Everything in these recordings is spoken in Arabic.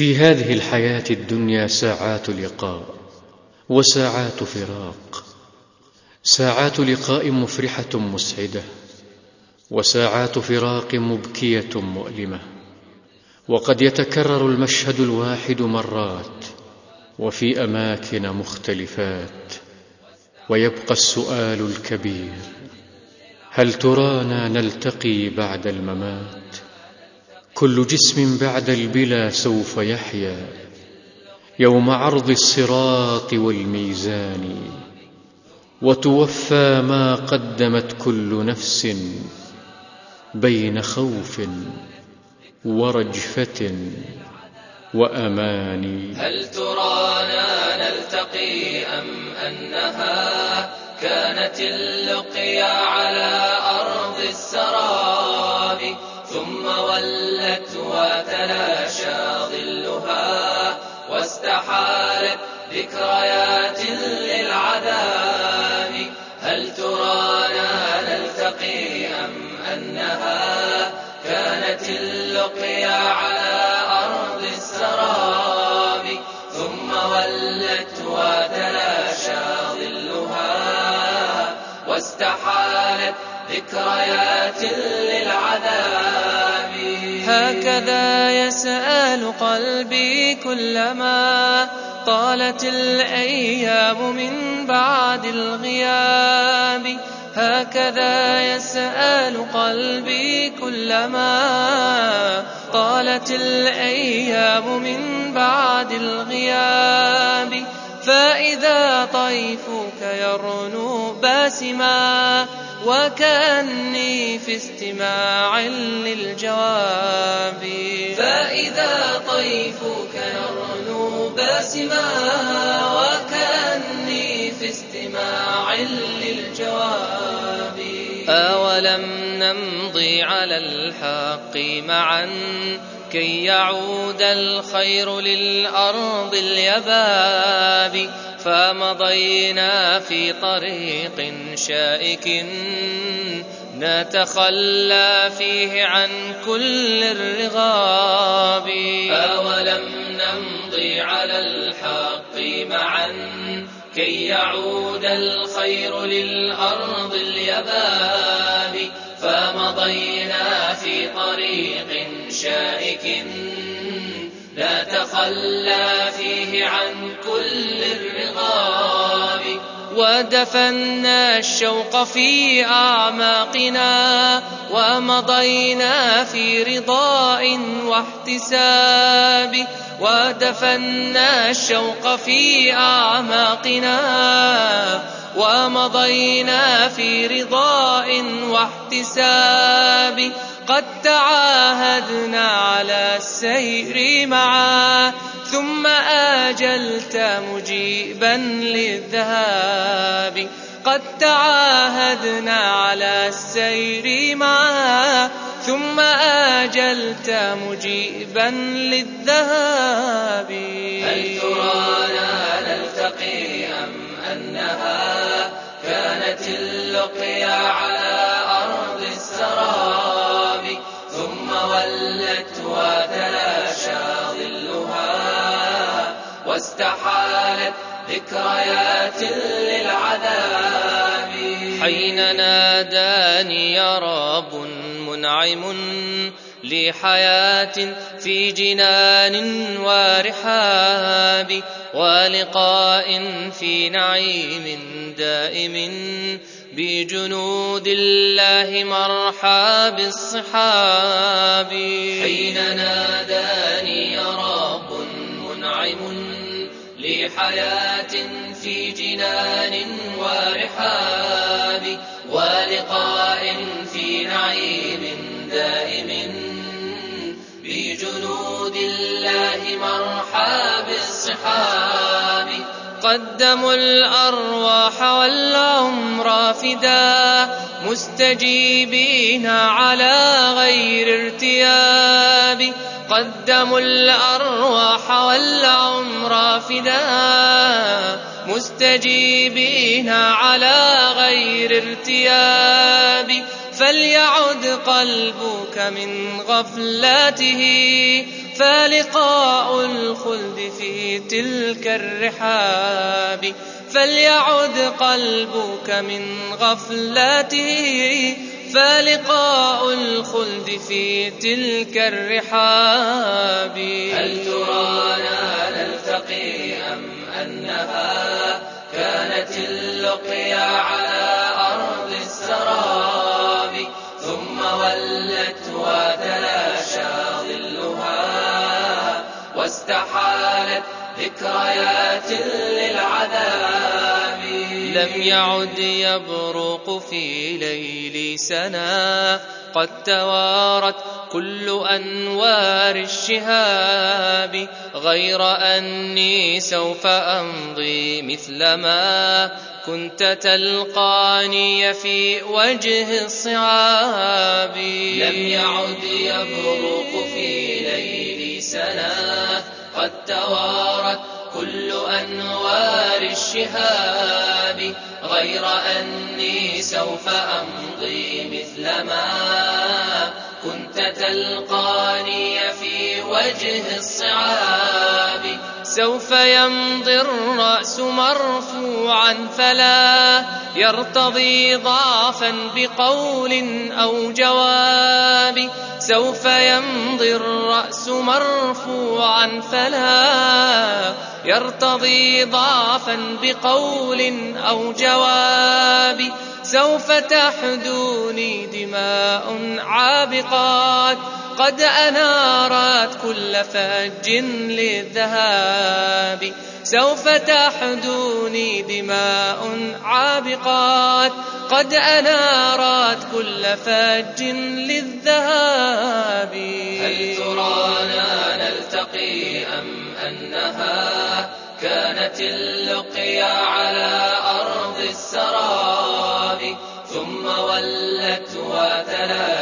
في هذه الحياة الدنيا ساعات لقاء وساعات فراق. ساعات لقاء مفرحة مسعدة وساعات فراق مبكية مؤلمة. وقد يتكرر المشهد الواحد مرات وفي أماكن مختلفات. ويبقى السؤال الكبير هل ترانا نلتقي بعد الممات؟ كل جسم بعد البلا سوف يحيا يوم عرض الصراط والميزان وتوفى ما قدمت كل نفس بين خوف ورجفة وأمان. هل ترانا نلتقي أم أنها كانت اللقيا على أرض السراب ثم ولت وتلاشى ظلها واستحالت ذكريات للعذاب هل ترانا نلتقي أم أنها؟ كانت اللقيا على أرض السراب ثم ولت وتلاشى ظلها واستحالت ذكريات للعذاب. هكذا يسأل قلبي كلما طالت الأيام من بعد الغياب. هكذا يسأل قلبي كلما طالت الأيام من بعد الغياب. فإذا طيفك يرنو باسما وكأني في استماع للجواب. فإذا طيفك يرنو باسما وكأني في استماع للجواب. أولم نمضي على الحق معا؟ كي يعود الخير للأرض اليباب فمضينا في طريق شائك نتخلى فيه عن كل الرغاب أولم نمضي على الحق معا كي يعود الخير للأرض اليباب فمضينا طريق شائك. لا تخلى فيه عن كل الرغاب. ودفنا الشوق في أعماقنا ومضينا في رضاء واحتساب. ودفنا الشوق في أعماقنا ومضينا في رضاء واحتساب. قد تعاهدنا على السير معا ثم آجلت مجيبا للذهاب. قد تعاهدنا على السير معا ثم آجلت مجيبا للذهاب. هل ترانا نلتقي أم أنها كانت اللقيا واستحالت ذكريات للعذاب. حين ناداني يا رب منعم لي حياة في جنان ورحاب ولقاء في نعيم دائم بجنود الله مرحى بالصحاب حين ناداني يا رب حياة في جنان ورحاب ولقاء في نعيم دائم بجنود الله مرحى بالصحاب قدموا الأرواح والعمر فدا مستجيبين على غير ارتياب. قدموا الأرواح والعمر فدا مستجيبين على غير ارتياب. فليعد قلبك من غفلته فلقاء الخلد في تلك الرحاب فليعد قلبك من غفلته. فلقاء الخلد في تلك الرحاب. هل ترانا نلتقي أم أنها كانت اللقيا على واستحالت ذكريات للعذاب. لم يعد يبرق في ليل سنا قد توارت كل أنوار الشهاب. غير أني سوف أمضي مثل ما كنت تلقاني في وجه الصعاب. لم يعد يبرق في ليل سنا قد توارت كل أنوار الشهاب غير أني سوف أمضي مثل ما كنت تلقاني في وجه الصعاب. سوف يمضي الرأس مرفوعا فلا يرتضي ضعفا بقول أو جواب. سوف يمضي الرأس مرفوعا فلا يرتضي ضعفا بقول أو جواب. سوف تحدوني دماء عابقات قد أنارت كل فج للذهاب. سوف تحدوني دماء عابقات. قد أنارت كل فج للذهاب. هل ترانا نلتقي أم أنها كانت اللقيا على أرض السراب؟ ثم ولت ظلها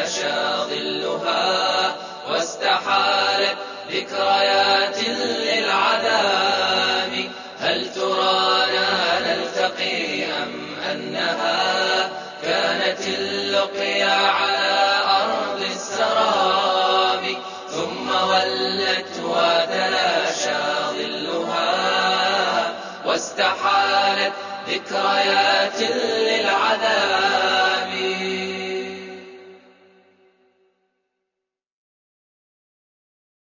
واستحالت ذكريات للعذاب هل ترانا نلتقي أم أنها كانت اللقيا على أرض السراب ثم ولت وتلاشى ظلها واستحالت ذكريات للعذاب